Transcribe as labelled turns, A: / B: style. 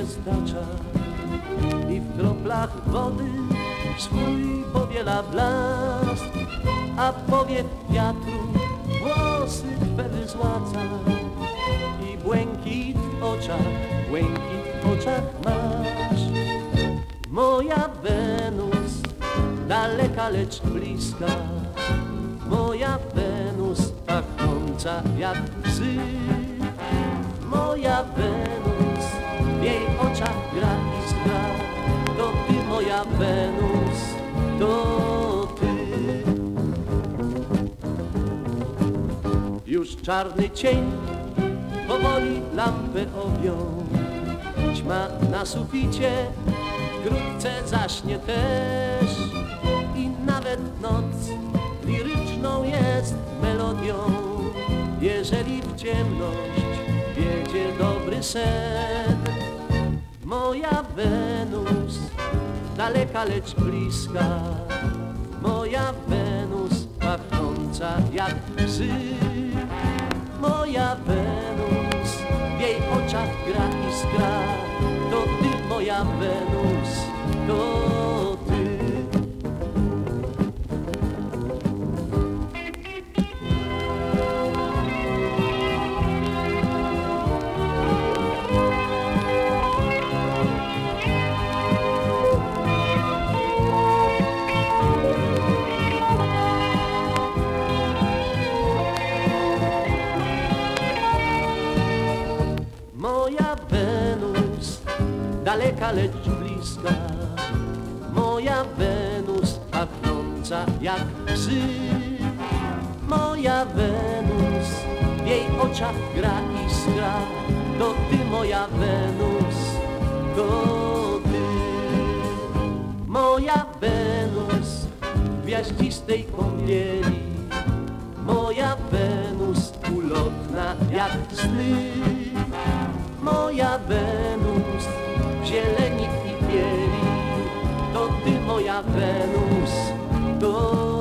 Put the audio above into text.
A: roztacza i w kroplach wody swój powiela blask, a powiew wiatru włosy Twe wyzłaca i błękit w oczach, błękit w oczach masz. Moja Wenus, daleka lecz bliska, moja Wenus pachnąca jak psy. Moja Wenus, oczach gra iskra, to ty moja Wenus, to ty. Już czarny cień powoli lampę objął. Ćma na suficie wkrótce zaśnie też i nawet noc liryczną jest melodią. Jeżeli w ciemność wiedzie dobry sen, moja Wenus, daleka lecz bliska, moja Wenus pachnąca jak psy. Moja Wenus, w jej oczach gra iskra, to ty moja Wenus, to Wenus, daleka lecz bliska, moja Wenus pachnąca jak psy. Moja Wenus, w jej oczach gra iskra, to ty moja Wenus, to ty. Moja Wenus, w gwiaździstej kąpieli, moja Wenus ulotna jak sny. Moja Wenus zieleni i bieli, to ty moja Wenus, to